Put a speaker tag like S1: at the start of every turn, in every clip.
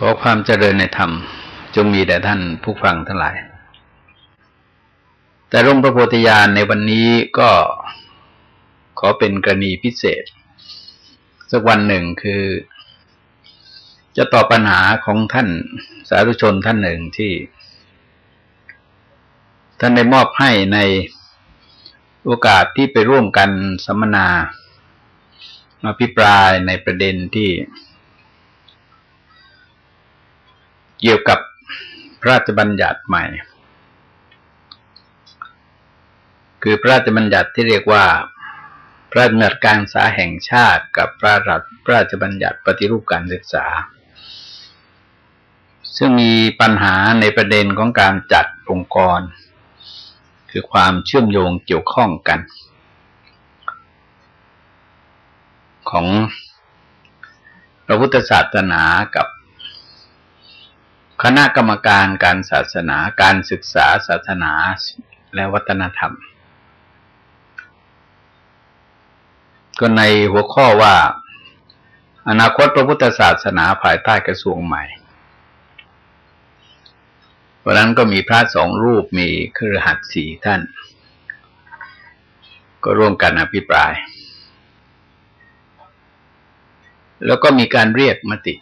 S1: ขอความเจริญในธรรม จงมีแด่ท่านผู้ฟังทั้งหลาย แต่ร่มพระโพธิญาณในวันนี้ก็ขอเป็นกรณีพิเศษ สักวันหนึ่งคือ จะตอบปัญหาของท่านสาธุชนท่านหนึ่งที่ ท่านได้มอบให้ในโอกาสที่ไปร่วมกันสัมมนามาพิปรายในประเด็นที่ เกี่ยวกับพระราชบัญญัติใหม่ คือพระราชบัญญัติที่เรียกว่า พระราชบัญญัติการศึกษาแห่งชาติ กับพระราชบัญญัติปฏิรูปการศึกษา ซึ่งมีปัญหาในประเด็นของการจัดองค์กร คือความเชื่อมโยงเกี่ยวข้องกัน ของพระพุทธศาสนากับ คณะกรรมการการศาสนาการศึกษาศาสนาและวัฒนธรรม ก็ในหัวข้อว่า อนาคตพระพุทธศาสนาภายใต้กระทรวงใหม่เพราะนั้นก็มีพระสองรูปมีคือหัดสี่ท่าน ก็ร่วมกันอภิปราย แล้วก็มีการเรียกมติ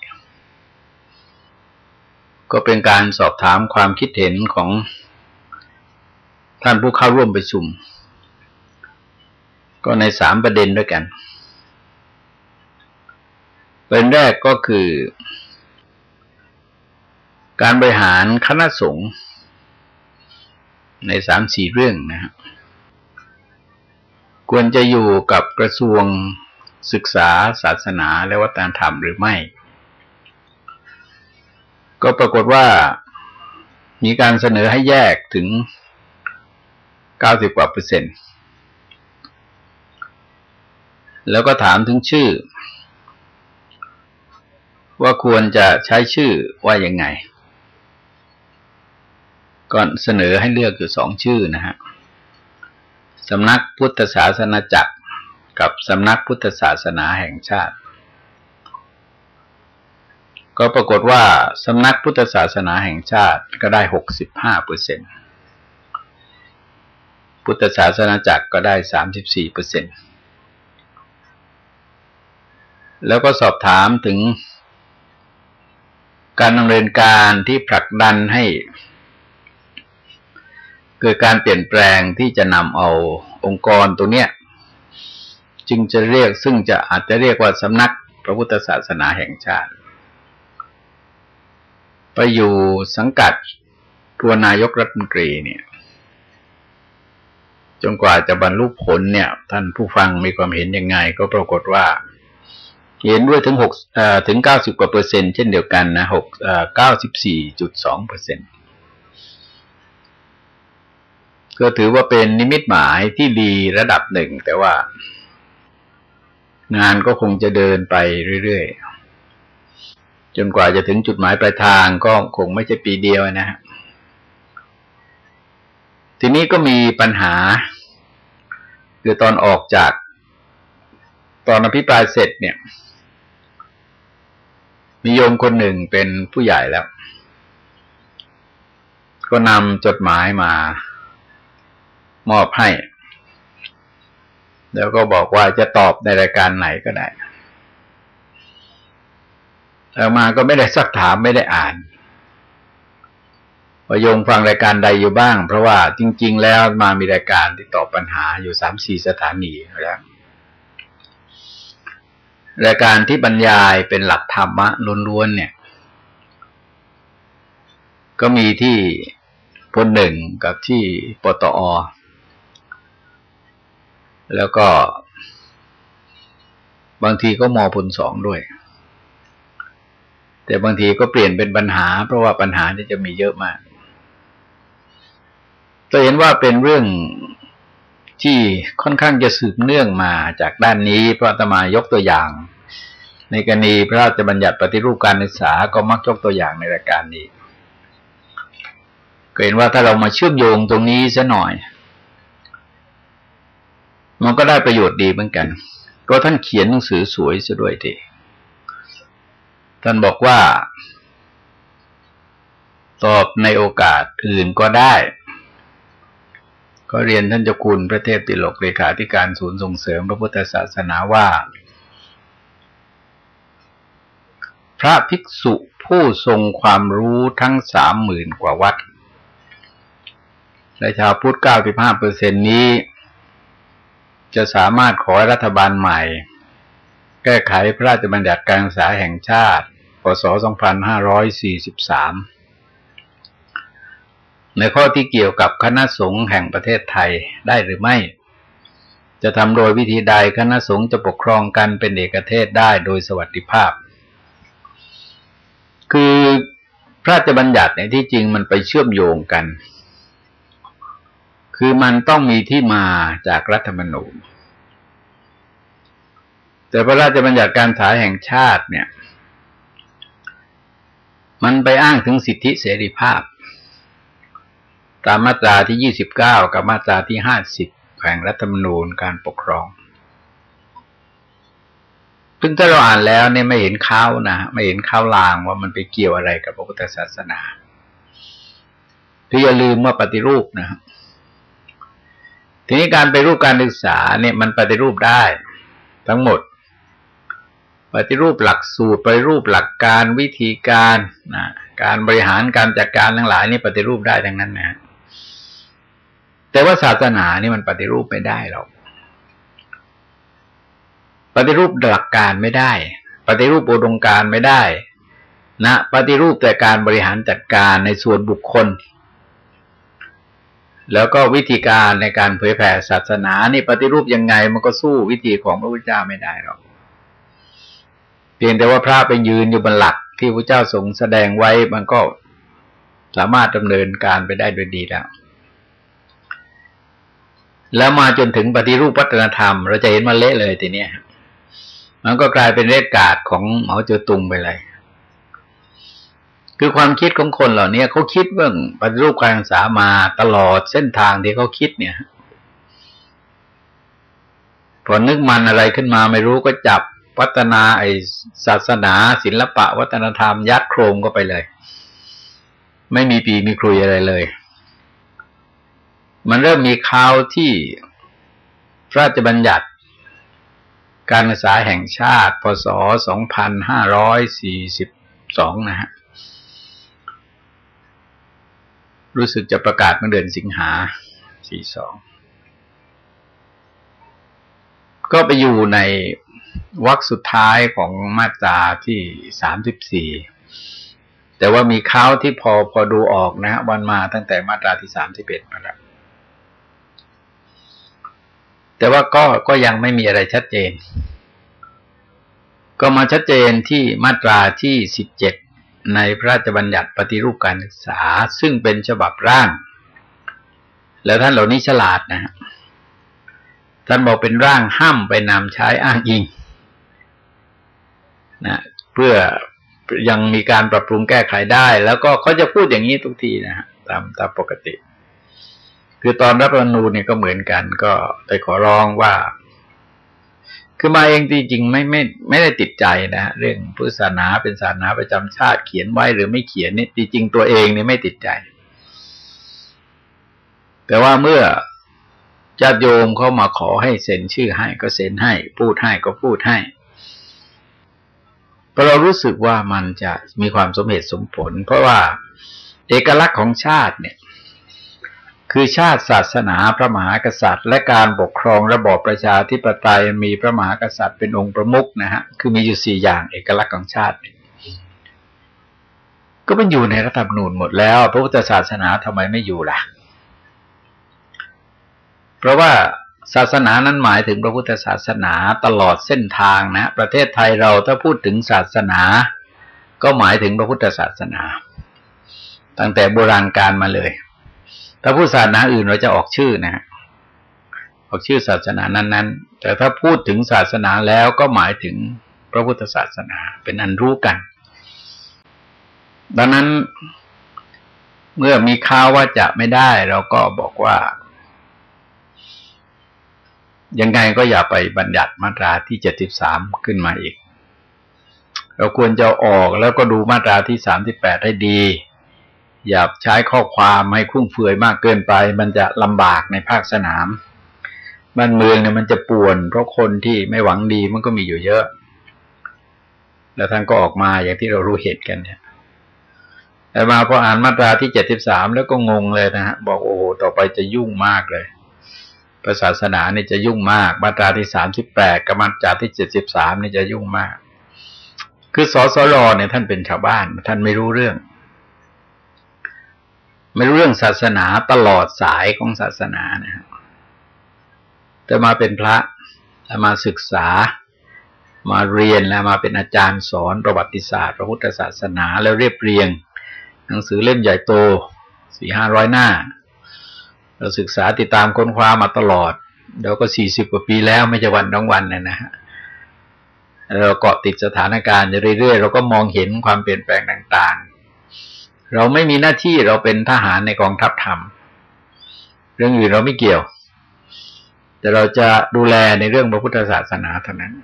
S1: ก็เป็นการสอบถามความคิดเห็นของท่านผู้เข้าร่วมประชุม ก็ในสามประเด็นด้วยกันเป็นแรกก็คือ การบริหารคณะสงฆ์ในสามสี่เรื่องนะครับควรจะอยู่กับกระทรวงศึกษาศาสนาและวัฒนธรรมหรือไม่ ก็ปรากฏว่ามีการเสนอให้แยกถึงเก้าสิบกว่าเปอร์เซ็นต์ แล้วก็ถามถึงชื่อ ว่าควรจะใช้ชื่อว่ายังไง ก่อนเสนอให้เลือกอยู่สองชื่อนะฮะสำนักพุทธศาสนาจักรกับสำนักพุทธศาสนาแห่งชาติ ก็ปรากฏว่าสำนักพุทธศาสนาแห่งชาติก็ได้หกสิบห้าเปอร์เซ็นพุทธศาสนาจักรก็ได้สามสิบสี่เปอร์เซ็นแล้วก็สอบถามถึงการดำเนินการที่ผลักดันให้เกิดการเปลี่ยนแปลงที่จะนำเอาองค์กรตัวเนี้ยจึงจะเรียกซึ่งจะอาจจะเรียกว่าสำนักพระพุทธศาสนาแห่งชาติ ไปอยู่สังกัดตัวนายกรัฐมนตรีเนี่ย จนกว่าจะบรรลุผลเนี่ย ท่านผู้ฟังมีความเห็นยังไง ก็ปรากฏว่า เห็นด้วยถึงหกถึงเก้าสิบกว่าเปอร์เซ็นต์เช่นเดียวกันนะหกเก้าสิบสี่จุดสองเปอร์เซ็นต์ก็ถือว่าเป็นนิมิตหมายที่ดีระดับหนึ่ง แต่ว่างานก็คงจะเดินไปเรื่อยๆ จนกว่าจะถึงจุดหมายปลายทางก็คงไม่ใช่ปีเดียวนะฮะทีนี้ก็มีปัญหา คือตอนออกจาก ตอนอภิปรายเสร็จเนี่ย มีโยมคนหนึ่งเป็นผู้ใหญ่แล้ว ก็นำจดหมายมามอบให้ แล้วก็บอกว่าจะตอบในรายการไหนก็ได้ แล้วมาก็ไม่ได้สักถามไม่ได้อ่านประโยงฟังรายการใดอยู่บ้าง เพราะว่าจริง ๆ แล้วมามีรายการที่ตอบปัญหาอยู่สามสี่สถานีแล้วรายการที่บรรยายเป็นหลักธรรมะล้วนๆเนี่ย ก็มีที่พลหนึ่งกับที่ปตอ แล้วก็บางทีก็มอพลสองด้วย แต่บางทีก็เปลี่ยนเป็นปัญหา เพราะว่าปัญหาที่จะมีเยอะมากจะเห็นว่าเป็นเรื่องที่ค่อนข้างจะสืบเนื่องมาจากด้านนี้พราะตมายกตัวอย่าง ในกรณีพระราชบัญญัติปฏิรูปการศึกษาก็มักยกตัวอย่างในรายการนี้ก็เห็นว่าถ้าเรามาเชื่อมโยงตรงนี้ซะหน่อย มันก็ได้ประโยชน์ดีเหมือนกัน ก็ท่านเขียนหนังสือสวยซะด้วยที ท่านบอกว่า ตอบในโอกาสอื่นก็ได้ ก็เรียนท่านเจ้าคุณพระเทพติลกเลขาธิการศูนย์ส่งเสริมพระพุทธศาสนาว่า พระภิกษุผู้ทรงความรู้ทั้งสามหมื่นกว่าวัดและชาวพุทธเก้าสิบห้าเปอร์เซ็นนี้ จะสามารถขอรัฐบาลใหม่ แก้ไขพระราชบัญญัติการศึกษาแห่งชาติ พศ 2543 ในข้อที่เกี่ยวกับคณะสงฆ์แห่งประเทศไทยได้หรือไม่ จะทำโดยวิธีใดคณะสงฆ์จะปกครองกันเป็นเอกเทศได้โดยสวัสดิภาพ คือพระราชบัญญัติในที่จริงมันไปเชื่อมโยงกัน คือมันต้องมีที่มาจากรัฐธรรมนูญแต่พระราชบัญญัติการสายแห่งชาติเนี่ย มันไปอ้างถึงสิทธิเสรีภาพ ตามมาตราที่ยี่สิบเก้ากับมาตราที่ห้าสิบแห่งรัฐธรรมนูญการปกครองซึ่งถ้าเราอ่านแล้วเนี่ยไม่เห็นข้าวนะไม่เห็นข้าวลางว่ามันไปเกี่ยวอะไรกับพระพุทธศาสนาคืออย่าลืมว่าปฏิรูปนะครับทีนี้การไปรูปการศึกษาเนี่ยมันปฏิรูปได้ ทั้งหมด ปฏิรูปหลักสูตรปฏิรูปหลักการวิธีการนะการบริหารการจัดการทั้งหลายนี่ปฏิรูปได้ทั้งนั้นนะแต่ว่าศาสนานี่มันปฏิรูปไม่ได้หรอกปฏิรูปหลักการไม่ได้ ปฏิรูปอุดมการไม่ได้นะปฏิรูปแต่การบริหารจัดการในส่วนบุคคล แล้วก็วิธีการในการเผยแผ่ศาสนา นี่ปฏิรูปยังไงมันก็สู้วิธีของพระพุทธเจ้าไม่ได้หรอก พียงแต่ว่าพระไปยืนอยู่บนหลักที่พระเจ้าทรงแสดงไว้มันก็สามารถดำเนินการไปได้โดยดีแล้ว แล้วมาจนถึงปฏิรูปวัฒนธรรม เราจะเห็นมาเละเลยทีเนี้ยมันก็กลายเป็นเรศกาดของเหมาเจ๋อตุงไปเลย คือความคิดของคนเหล่านี้เขาคิดเรื่องปฏิรูปการศึกษามาตลอดเส้นทางที่เขาคิดเนี่ยพอนึกมันอะไรขึ้นมาไม่รู้ก็จับ พัฒนาไอศาสนาศิลปะ วัฒนธรรมยัดโครงก็ไปเลย ไม่มีปีมีครุยอะไรเลย มันเริ่มมีข่าวที่พระราชบัญญัติ การศึกษาแห่งชาติ พศ 2542 นะฮะ รู้สึกจะประกาศเมื่อเดือนสิงหาสี่สองก็ไปอยู่ใน วรรคสุดท้ายของมาตราที่สามสิบสี่แต่ว่ามีข้าวที่พอพอดูออกนะวันมาตั้งแต่มาตราที่สามสิบเอ็ดมาแล้วแต่ว่าก็ก็ยังไม่มีอะไรชัดเจน ก็มาชัดเจนที่มาตราที่สิบเจ็ดในพระราชบัญญัติปฏิรูปการศึกษา ซึ่งเป็นฉบับร่าง แล้วท่านเหล่านี้ฉลาดนะฮะท่านบอกเป็นร่างห้ามไปนำใช้อ้างอิง นะเพื่อยังมีการปรับปรุงแก้ไขได้ แล้วก็เขาจะพูดอย่างนี้ทุกทีนะฮะตามตามปกติ คือตอนรับรนูเนี่ยก็เหมือนกัน ก็ไปขอร้องว่า คือมาเองจริงๆไม่ไม่ไม่ได้ติดใจนะเรื่องพุทธศาสนาเป็นศาสนาประจำชาติเขียนไว้หรือไม่เขียนนี่จริงๆตัวเองนี่ไม่ติดใจ แต่ว่าเมื่อญาติโยมเขามาขอให้เซ็นชื่อให้ก็เซ็นให้ พูดให้ก็พูดให้ เพราะเรารู้สึกว่ามันจะมีความสมเหตุสมผล เพราะว่าเอกลักษณ์ของชาติเนี่ย คือชาติศาสนาพระมหากษัตริย์ และการปกครองระบอบประชาธิปไตยมีพระมหากษัตริย์เป็นองค์ประมุขนะฮะคือมีอยู่สี่อย่างเอกลักษณ์ของชาติก็มันอยู่ในรัฐธรรมนูญหมดแล้ว พระพุทธศาสนาทำไมไม่อยู่ล่ะ เพราะว่า ศาสนานั้นหมายถึงพระพุทธศาสนาตลอดเส้นทางนะ ประเทศไทยเราถ้าพูดถึงศาสนา ก็หมายถึงพระพุทธศาสนา ตั้งแต่โบราณกาลมาเลย ถ้าพูดศาสนาอื่นเราจะออกชื่อนะฮะออกชื่อศาสนานั้น ๆ แต่ถ้าพูดถึงศาสนาแล้วก็หมายถึงพระพุทธศาสนาเป็นอันรู้กัน ดังนั้นเมื่อมีข่าวว่าจะไม่ได้ เราก็บอกว่า ยังไงก็อย่าไปบัญญัติมาตราที่เจ็ดสิบสามขึ้นมาอีก เราควรจะออกแล้วก็ดูมาตราที่สามสิบแปดให้ดี อย่าใช้ข้อความให้คุ้งเฟือยมากเกินไป มันจะลำบากในภาคสนาม บ้านเมืองเนี่ยมันจะป่วน เพราะคนที่ไม่หวังดีมันก็มีอยู่เยอะ แล้วท่านก็ออกมาอย่างที่เรารู้เหตุกันเนี่ยแต่มาพออ่านมาตราที่เจ็ดสิบสามแล้วก็งงเลยนะฮะ บอกโอ้โหต่อไปจะยุ่งมากเลย ศาสนาเนี่ยจะยุ่งมาก มาตราที่สามสิบแปดกับมาตราที่เจ็ดสิบสามนี่จะยุ่งมาก คือสสรเนี่ยท่านเป็นชาวบ้าน ท่านไม่รู้เรื่อง ไม่รู้เรื่องศาสนาตลอดสายของศาสนานะครับแต่มาเป็นพระมาศึกษามาเรียนแล้วมาเป็นอาจารย์สอนประวัติศาสตร์ พระพุทธศาสนาแล้วเรียบเรียง หนังสือเล่มใหญ่โตสี่ห้าร้อยหน้า เราศึกษาติดตามค้นคว้ามาตลอดเดี๋ยวก็สี่สิบกว่าปีแล้วไม่ใช่วันทั้งวันนะนะฮะเราเกาะติดสถานการณ์เรื่อยๆเราก็มองเห็นความเปลี่ยนแปลงต่างๆ เราไม่มีหน้าที่เราเป็นทหารในกองทัพธรรม เรื่องอื่นเราไม่เกี่ยว แต่เราจะดูแลในเรื่องพระพุทธศาสนาเท่านั้น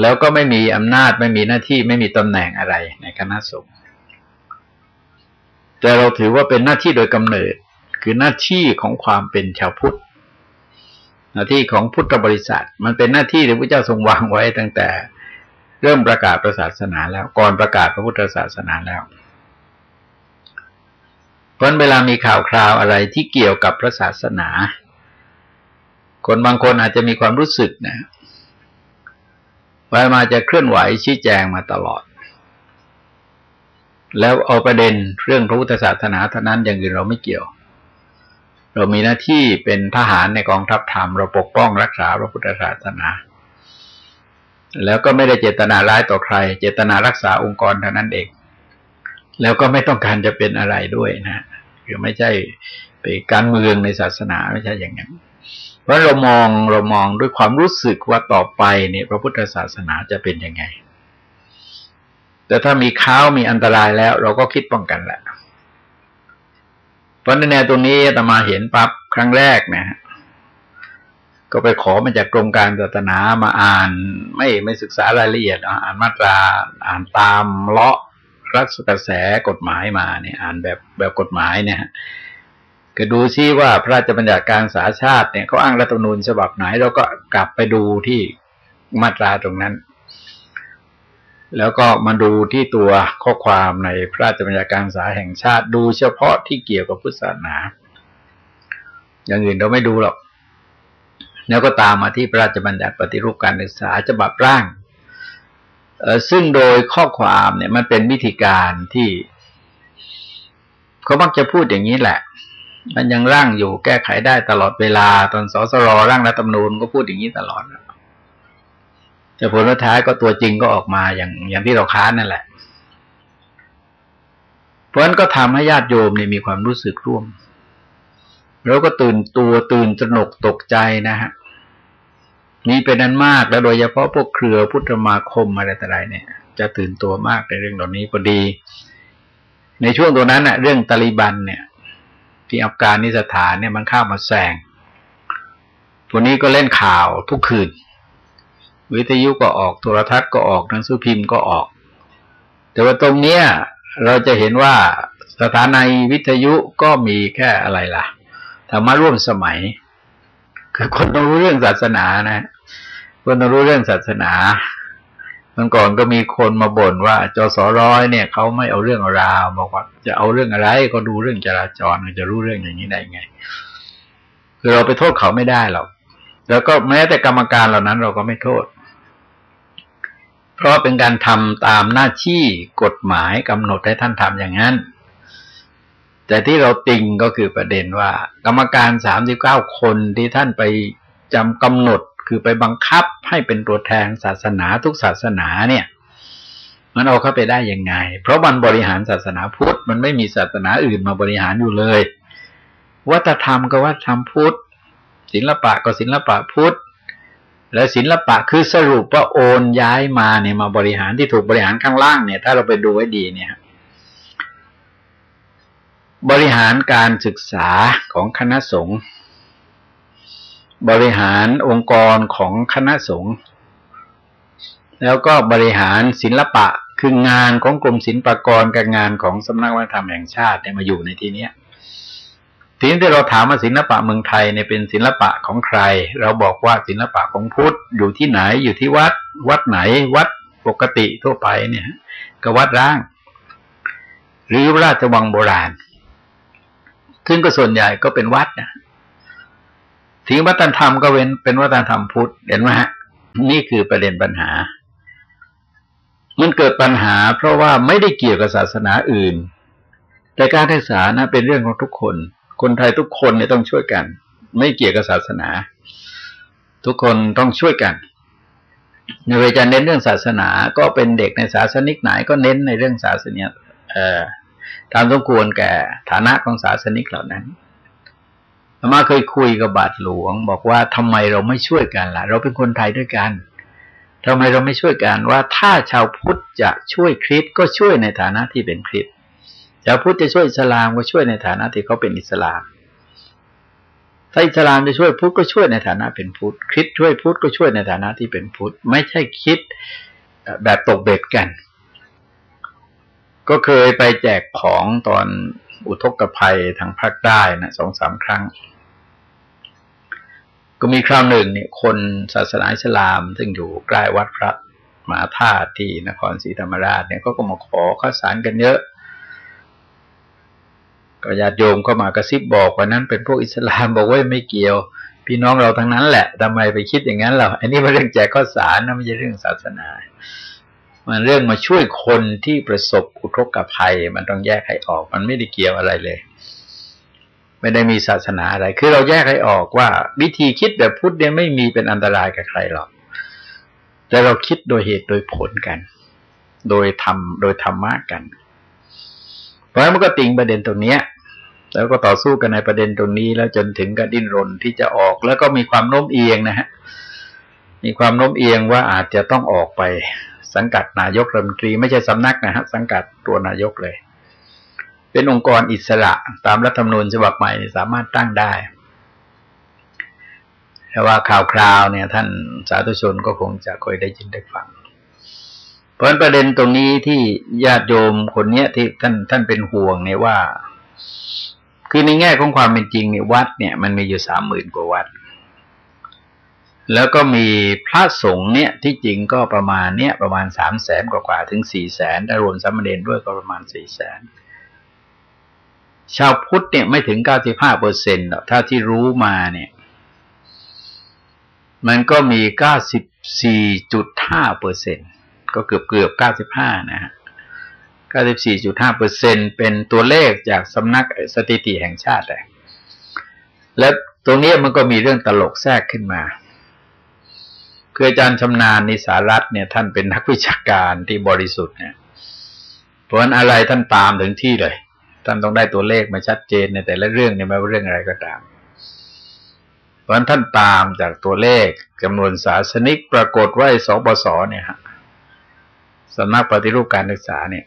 S1: แล้วก็ไม่มีอำนาจไม่มีหน้าที่ไม่มีตำแหน่งอะไรในคณะสงฆ์แต่เราถือว่าเป็นหน้าที่โดยกำเนิด คือหน้าที่ของความเป็นชาวพุทธ หน้าที่ของพุทธบริษัท มันเป็นหน้าที่ที่พระเจ้าทรงวางไว้ตั้งแต่เริ่มประกาศศาสนาแล้วก่อนประกาศพระพุทธศาสนาแล้ว เพราะเวลามีข่าวคราวอะไรที่เกี่ยวกับพระศาสนา คนบางคนอาจจะมีความรู้สึกนะว่ามาจะเคลื่อนไหวชี้แจงมาตลอด แล้วเอาประเด็นเรื่องพระพุทธศาสนาเท่านั้นอย่างอื่นเราไม่เกี่ยว เรามีหน้าที่เป็นทหารในกองทัพธรรม เราปกป้องรักษาพระพุทธศาสนา แล้วก็ไม่ได้เจตนาร้ายต่อใคร เจตนารักษาองค์กรเท่านั้นเอง แล้วก็ไม่ต้องการจะเป็นอะไรด้วยนะคือไม่ใช่ไปการเมืองในศาสนาไม่ใช่อย่างนั้นเพราะเรามองเรามองด้วยความรู้สึกว่าต่อไปเนี่ยพระพุทธศาสนาจะเป็นยังไง แต่ถ้ามีข้าวมีอันตรายแล้ว เราก็คิดป้องกันแหละ เพราะในแนวตรงนี้ตมาเห็นปั๊บครั้งแรกนะฮะก็ไปขอมาจากกรมการศาสนามาอ่าน ไม่ไม่ศึกษารายละเอียด อ่านมาตราอ่านตามเลาะรัศกระแสกฎหมายมาเนี่ย อ่านแบบแบบกฎหมายเนี่ยก็ดูซิว่าพระราชบัญญัติการสาชาติเนี่ยเขาอ้างรัฐธรรมนูญฉบับไหนเราก็กลับไปดูที่มาตราตรงนั้น แล้วก็มาดูที่ตัวข้อความในพระราชบัญญัติการศึกษาแห่งชาติดูเฉพาะที่เกี่ยวกับพุทธศาสนา อย่างอื่นเราไม่ดูหรอก แล้วก็ตามมาที่พระราชบัญญัติปฏิรูปการศึกษาฉบับร่าง ซึ่งโดยข้อความเนี่ยมันเป็นวิธีการที่เขามักจะพูดอย่างนี้แหละ มันยังร่างอยู่แก้ไขได้ตลอดเวลา ตอนสสรร่างรัฐธรรมนูญก็พูดอย่างนี้ตลอด แต่ผลท้ายก็ตัวจริงก็ออกมาอย่างอย่างที่เราค้านนั่นแหละ เพราะนั้นก็ทำให้ญาติโยมเนี่ยมีความรู้สึกร่วม แล้วก็ตื่นตัวตื่นตระหนกตกใจนะฮะมีเป็นนั้นมากแล้วโดยเฉพาะพวกเครือพุทธมาคมอะไรต่ออะไรเนี่ย จะตื่นตัวมากในเรื่องเหล่านี้พอดี ในช่วงตัวนั้นน่ะ เรื่องตาลิบันเนี่ย ที่อัฟกานิสถานเนี่ยมันเข้ามาแซงตัวนี้ก็เล่นข่าวทุกคืน วิทยุก็ออกโทรทัศน์ก็ออกหนังสือพิมพ์ก็ออก แต่ว่าตรงเนี้ยเราจะเห็นว่าสถานีวิทยุก็มีแค่อะไรล่ะธรรมะร่วมสมัย คือคนต้องรู้เรื่องศาสนานะคนต้องรู้เรื่องศาสนาเมื่อก่อนก็มีคนมาบ่นว่าจสร้อยเนี่ยเขาไม่เอาเรื่องราวบอกว่า จะเอาเรื่องอะไรก็ดูเรื่องจราจรจะรู้เรื่องอย่างนี้ได้ไง คือเราไปโทษเขาไม่ได้หรอกแล้วก็แม้แต่กรรมการเหล่านั้นเราก็ไม่โทษ เพราะเป็นการทำตามหน้าที่กฎหมายกำหนดให้ท่านทำอย่างนั้น แต่ที่เราติงก็คือประเด็นว่า กรรมการสามสิบเก้าคนที่ท่านไปจำกำหนดคือไปบังคับให้เป็นตัวแทนศาสนาทุกศาสนาเนี่ย มันเอาเข้าไปได้ยังไง เพราะมันบริหารศาสนาพุทธมันไม่มีศาสนาอื่นมาบริหารอยู่เลย วัฒนธรรมก็วัฒนธรรมพุทธศิลปะก็ศิลปะพุทธ และศิลปะคือสรุปว่าโอนย้ายมาเนี่ยมาบริหารที่ถูกบริหารข้างล่างเนี่ย ถ้าเราไปดูไว้ดีเนี่ย บริหารการศึกษาของคณะสงฆ์บริหารองค์กรของคณะสงฆ์แล้วก็บริหารศิลปะคืองานของกรมศิลปากรกับงานของสำนักวัฒนธรรมแห่งชาติเนี่ยมาอยู่ในที่เนี้ย ทีนี้ที่เราถามว่าศิลปะเมืองไทยเนี่ยเป็นศิลปะของใคร เราบอกว่าศิลปะของพุทธอยู่ที่ไหนอยู่ที่วัด วัดไหน วัดปกติทั่วไปเนี่ยก็วัดร้าง หรือราชวังโบราณ ซึ่งก็ส่วนใหญ่ก็เป็นวัดนะทิ้งวัฒนธรรมก็เป็นเป็นวัฒนธรรมพุทธเห็นไหมฮะนี่คือประเด็นปัญหา มันเกิดปัญหา เพราะว่าไม่ได้เกี่ยวกับศาสนาอื่น แต่การศึกษานะเป็นเรื่องของทุกคน คนไทยทุกคนเนี่ยต้องช่วยกัน ไม่เกี่ยวกับศาสนา ทุกคนต้องช่วยกันในเวลาเน้นเรื่องศาสนา ก็เป็นเด็กในศาสนิกไหนก็เน้นในเรื่องศาสนาเอ่อตามสมควรแก่ฐานะของศาสนิกเหล่านั้นมาเคยคุยกับบาทหลวง บอกว่าทำไมเราไม่ช่วยกันล่ะ เราเป็นคนไทยด้วยกันทำไมเราไม่ช่วยกันว่าถ้าชาวพุทธจะช่วยคริสก็ช่วยในฐานะที่เป็นคริส ชาพุทธจะช่วยอิสลามก็ช่วยในฐานะที่เขาเป็นอิสลาม ถ้าอิสลามจะช่วยพุทธก็ช่วยในฐานะเป็นพุทธคริสช่วยพุทธก็ช่วยในฐานะที่เป็นพุทธไม่ใช่คิดแบบตกเบ็ดกัน ก็เคยไปแจกของตอนอุทกภัยทางภาคใต้นะสองสามครั้ง ก็มีคราวหนึ่งเนี่ย คนศาสนาอิสลามซึ่งอยู่ใกล้วัดพระมหาธาตุที่นครศรีธรรมราชเนี่ยก็ก็มาขอข้าวสารกันเยอะ ก็ญาติโยมก็มากระซิบบอกว่านั้นเป็นพวกอิสลามบอกว่าไม่เกี่ยว พี่น้องเราทั้งนั้นแหละทำไมไปคิดอย่างนั้นเราอันนี้มันเรื่องแจกข้าวสารนะไม่ใช่เรื่องศาสนา มันเรื่องมาช่วยคนที่ประสบอุทกภัย มันต้องแยกให้ออก มันไม่ได้เกี่ยวอะไรเลย ไม่ได้มีศาสนาอะไร คือเราแยกให้ออกว่า วิธีคิดแบบพุทธเนี่ยไม่มีเป็นอันตรายกับใครหรอก แต่เราคิดโดยเหตุโดยผลกัน โดยทำโดยธรรมะกัน เพราะฉะนั้นมันก็ติงประเด็นตรงเนี้ย แล้วก็ต่อสู้กันในประเด็นตรงนี้ แล้วจนถึงกับดิ้นรนที่จะออก แล้วก็มีความโน้มเอียงนะฮะมีความโน้มเอียงว่าอาจจะต้องออกไปสังกัดนายกรัฐมนตรีไม่ใช่สำนักนะฮะสังกัดตัวนายกเลย เป็นองค์กรอิสระตามรัฐธรรมนูญฉบับใหม่สามารถตั้งได้แต่ว่าข่าวคราวเนี่ย ท่านสาธุชนก็คงจะเคยได้ยินได้ฟัง เพราะประเด็นตรงนี้ที่ญาติโยมคนเนี้ยที่ท่านท่านเป็นห่วงเนี่ยว่า คือในแง่ของความเป็นจริงเนี่ยวัดเนี่ยมันมีอยู่สามหมื่นกว่าวัด แล้วก็มีพระสงฆ์เนี่ยที่จริงก็ประมาณเนี้ยประมาณสามแสนกว่าถึงสี่แสนถ้ารวมสามเณรด้วยก็ประมาณสี่แสนชาวพุทธเนี่ยไม่ถึงเก้าสิบห้าเปอร์เซ็นต์หรอกถ้าที่รู้มาเนี่ย มันก็มีเก้าสิบสี่จุดห้าเปอร์เซ็นต์ ก็เกือบเกือบเก้าสิบห้านะฮะเก้าสิบสี่จุดห้าเปอร์เซ็นเป็นตัวเลขจากสำนักสถิติแห่งชาติเลยและตรงนี้มันก็มีเรื่องตลกแทรกขึ้นมาคืออาจารย์ชำนาญนิสารัตเนี่ย ท่านเป็นนักวิชาการที่บริสุทธิ์เนี่ยเพราะนั้นอะไรท่านตามถึงที่เลย ท่านต้องได้ตัวเลขมาชัดเจนในแต่ละเรื่องเนี่ยไม่ว่าเรื่องอะไรก็ตาม เพราะนั้นท่านตามจากตัวเลขจำนวนศาสนิกปรากฏว่าสปสเนี่ยฮะ สำนักปฏิรูปการศึกษาเนี่ย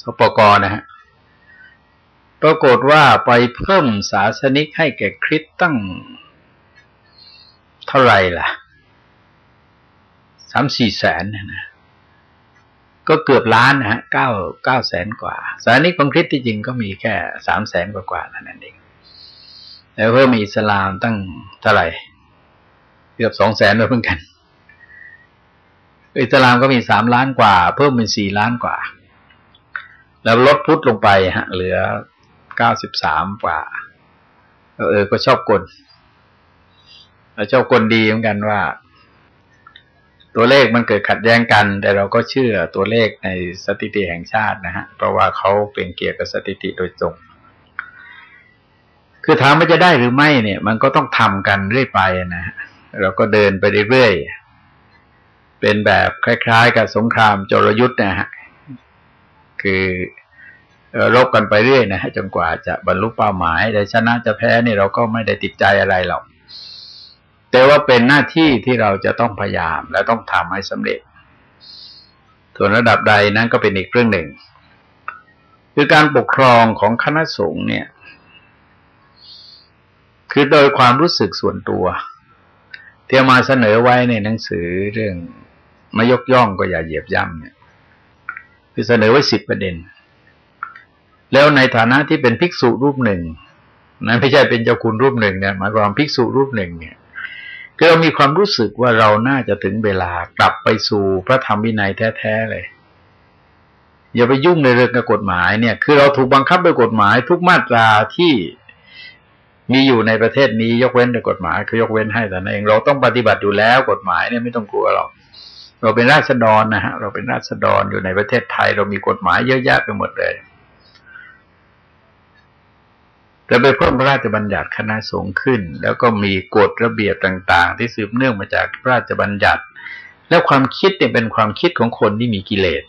S1: สปกรนะฮะปรากฏว่าไปเพิ่มศาสนิกให้แก่คริสตั้ง เท่าไหร่ล่ะสามสี่แสนนะก็เกือบล้านนะฮะเก้าเก้าแสนกว่า สานิกของคริสที่จริงก็มีแค่สามแสนกว่ากว่านั่นเองแล้วเพิ่มมีอิสลามตั้งเท่าไหร่ เกือบสองแสนแล้วเพิ่งกัน อิสลามก็มีสามล้านกว่า เพิ่มเป็นสี่ล้านกว่า แล้วลดพุทธลงไปฮะ เหลือเก้าสิบสามกว่า เออ ก็ชอบกลชอบกลดีเหมือนกันว่า ตัวเลขมันเกิดขัดแย้งกัน แต่เราก็เชื่อตัวเลขในสถิติแห่งชาตินะฮะ เพราะว่าเขาเป็นเกี่ยวกับสถิติโดยตรงคือถามว่าจะได้หรือไม่เนี่ย มันก็ต้องทำกันเรื่อยไปนะฮะเราก็เดินไปเรื่อยๆ เป็นแบบคล้ายๆ กับสงครามจรยุทธ์นะฮะ คือรบกันไปเรื่อยนะฮะจนกว่าจะบรรลุเป้าหมายแต่ชนะจะแพ้นี่เราก็ไม่ได้ติดใจอะไรหรอกแต่ว่าเป็นหน้าที่ที่เราจะต้องพยายามและต้องทำให้สำเร็จ ส่วนระดับใดนั้นก็เป็นอีกเรื่องหนึ่ง คือการปกครองของคณะสงฆ์เนี่ย คือโดยความรู้สึกส่วนตัวที่มาเสนอไว้ในหนังสือเรื่อง ไม่ยกย่องก็อย่าเหยียบย่ำเนี่ยคือเสนอไว้สิบประเด็น แล้วในฐานะที่เป็นภิกษุรูปหนึ่งนั้นไม่ใช่เป็นเจ้าคุณรูปหนึ่งเนี่ยหมายความภิกษุรูปหนึ่งเนี่ยคือเรามีความรู้สึกว่าเราน่าจะถึงเวลากลับไปสู่พระธรรมวินัยแท้ๆเลย อย่าไปยุ่งในเรื่องกฎหมายเนี่ย คือเราถูกบังคับด้วยกฎหมายทุกมาตราที่มีอยู่ในประเทศนี้ยกเว้นด้วยกฎหมายคือยกเว้นให้แต่นั้นเองเราต้องปฏิบัติอยู่แล้วกฎหมายเนี่ยไม่ต้องกลัวหรอก เราเป็นราษฎรนะฮะ เราเป็นราษฎรอยู่ในประเทศไทย เรามีกฎหมายเยอะแยะไปหมดเลย แต่ไปเพิ่มพระราชบัญญัติคณะสงฆ์ขึ้น แล้วก็มีกฎระเบียบต่าง ๆ ที่สืบเนื่องมาจากพระราชบัญญัติ แล้วความคิดเนี่ยเป็นความคิดของคนที่มีกิเลส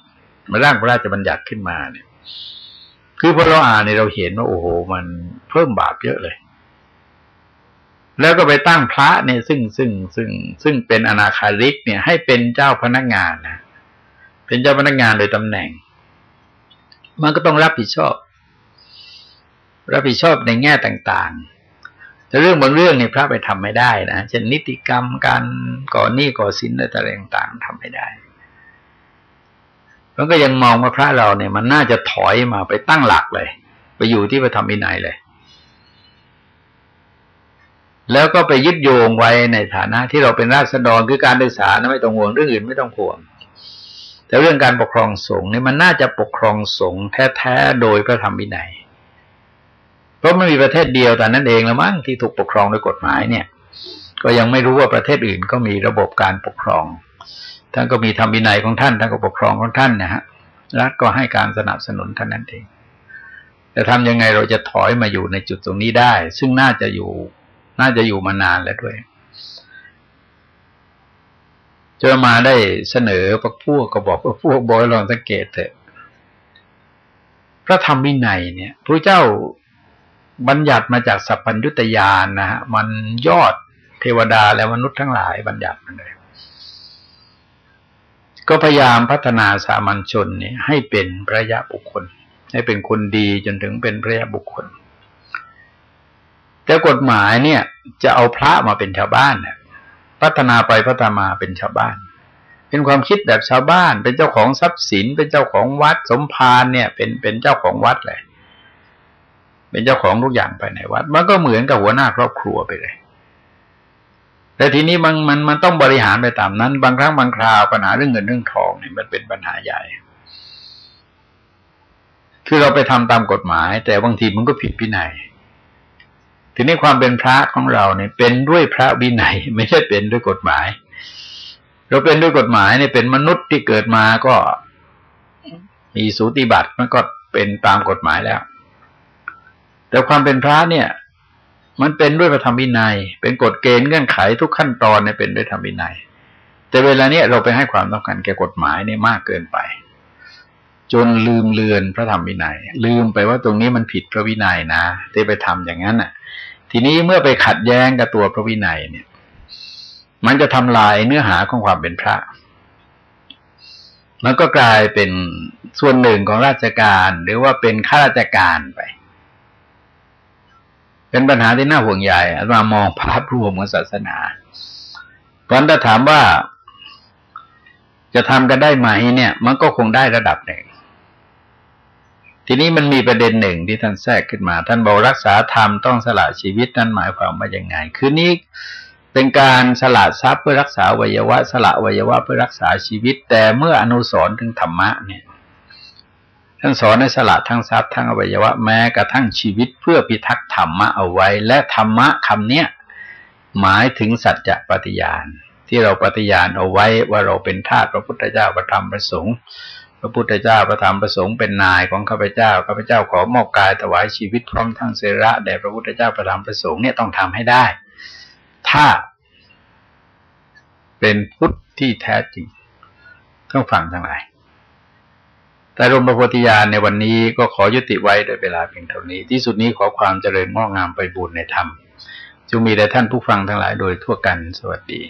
S1: มาร่างพระราชบัญญัติขึ้นมาเนี่ย คือพอเราอ่านเนี่ยเราเห็นว่าโอ้โห มันเพิ่มบาปเยอะเลย แล้วก็ไปตั้งพระเนี่ยซึ่งซึ่งซึ่งซึ่งเป็นอนาคาริกเนี่ย ให้เป็นเจ้าพนักงานนะเป็นเจ้าพนักงานโดยตำแหน่ง มันก็ต้องรับผิดชอบ รับผิดชอบในแง่ต่างๆ แต่เรื่องบางเรื่องเนี่ยพระไปทำไม่ได้นะเช่นนิติกรรมการก่อหนี้ก่อสินอะไรต่างๆทำไม่ได้มันก็ยังมองว่าพระเราเนี่ย มันน่าจะถอยมาไปตั้งหลักเลย ไปอยู่ที่พระธรรมวินัยเลย แล้วก็ไปยึดโยงไว้ในฐานะที่เราเป็นราษฎรคือการศึกษานะไม่ต้องห่วงเรื่องอื่นไม่ต้องห่วง แต่เรื่องการปกครองสงฆ์นี่มันน่าจะปกครองสงฆ์แท้ๆโดยพระธรรมวินัย เพราะไม่มีประเทศเดียวแต่นั้นเองล้วมั้งที่ถูกปกครองโดยกฎหมายเนี่ย ก็ยังไม่รู้ว่าประเทศอื่นก็มีระบบการปกครองท่านก็มีธรรมวินัยของท่านท่านก็ปกครองของท่านนะฮะรัฐก็ให้การสนับสนุนท่านนั้นเองแต่ทำยังไงเราจะถอยมาอยู่ในจุดตรงนี้ได้ ซึ่งน่าจะอยู่ น่าจะอยู่มานานแล้วด้วยจนมาได้เสนอพวกพวกก็บอกว่าพวกบอยลองสังเกตเถอะ พระธรรมวินัยเนี่ยพระเจ้าบัญญัติมาจากสัพพัญญุตยานนะฮะมันยอดเทวดาและมนุษย์ทั้งหลายบัญญัติมันเลย ก็พยายามพัฒนาสามัญชนเนี่ยให้เป็นพระยะบุคคล ให้เป็นคนดีจนถึงเป็นพระยะบุคคล แต่กฎหมายเนี่ย จะเอาพระมาเป็นชาวบ้านพัฒนาไปพัฒนามาเป็นชาวบ้าน เป็นความคิดแบบชาวบ้าน เป็นเจ้าของทรัพย์สิน เป็นเจ้าของวัดสมภารเนี่ย เป็นเป็นเจ้าของวัดเลยเป็นเจ้าของทุกอย่างไปในวัด มันก็เหมือนกับหัวหน้าครอบครัวไปเลยแต่ทีนี้มันมันมันต้องบริหารไปตามนั้น บางครั้งบางคราวปัญหาเรื่องเงินเรื่องทองเนี่ยมันเป็นปัญหาใหญ่ คือเราไปทำตามกฎหมาย แต่บางทีมันก็ผิดพินัย ทีนี้ความเป็นพระของเราเนี่ย เป็นด้วยพระวินัยไม่ใช่เป็นด้วยกฎหมาย เราเป็นด้วยกฎหมายเนี่ยเป็นมนุษย์ที่เกิดมาก็ มีสูติบัตรมันก็เป็นตามกฎหมายแล้ว แต่ความเป็นพระเนี่ย มันเป็นด้วยพระธรรมวินัย เป็นกฎเกณฑ์เงื่อนไขทุกขั้นตอนเนี่ยเป็นด้วยธรรมวินัย แต่เวลาเนี้ยเราไปให้ความต้องการแก่กฎหมายเนี่ยมากเกินไป จนลืมเลือนพระธรรมวินัย ลืมไปว่าตรงนี้มันผิดพระวินัยนะที่ไปทำอย่างนั้นน่ะ ทีนี้เมื่อไปขัดแย้งกับตัวพระวินัยเนี่ย มันจะทำลายเนื้อหาของความเป็นพระ มันก็กลายเป็นส่วนหนึ่งของราชการ หรือว่าเป็นข้าราชการไป เป็นปัญหาที่น่าห่วงใหญ่มามองภาพรวมของศาสนาตอนถ้าถามว่าจะทำกันได้ไหมเนี่ย มันก็คงได้ระดับหนึ่ง ทีนี้มันมีประเด็นหนึ่งที่ท่านแทรกขึ้นมา ท่านบอกรักษาธรรมต้องสละชีวิตนั้นหมายความว่าอย่างไง คือนี้เป็นการสละทรัพย์เพื่อรักษาวัยวะ สละวัยวะเพื่อรักษาชีวิต แต่เมื่ออนุสรถึงธรรมะเนี่ยท่านสอนในสละทั้งทรัพย์ทั้งอวัยวะแม้กระทั่งชีวิตเพื่อพิทักษ์ธรรมะเอาไว้ และธรรมะคำเนี้ยหมายถึงสัจจะปฏิญาณ ที่เราปฏิญาณเอาไว้ว่าเราเป็นทาสพระพุทธเจ้าประธรรมประสงค์ ระพุทธเจ้าประธรรมประสงค์เป็นนายของข้าพเจ้าข้าพเจ้าขอมอบกายถวายชีวิตพร้อมทั้งเสระแด่พระพุทธเจ้าประธรรมประสงค์เนี่ยต้องทำให้ได้ ถ้าเป็นพุทธที่แท้จริงต้องฟังทั้งหลาย แต่รมประโพธิญาณในวันนี้ก็ขอยุติไว้ด้วยเวลาเพียงเท่านี้ ที่สุดนี้ขอความเจริญงอกงามไปบุญในธรรมจงมีแด่ท่านผู้ฟังทั้งหลายโดยทั่วกันสวัสดี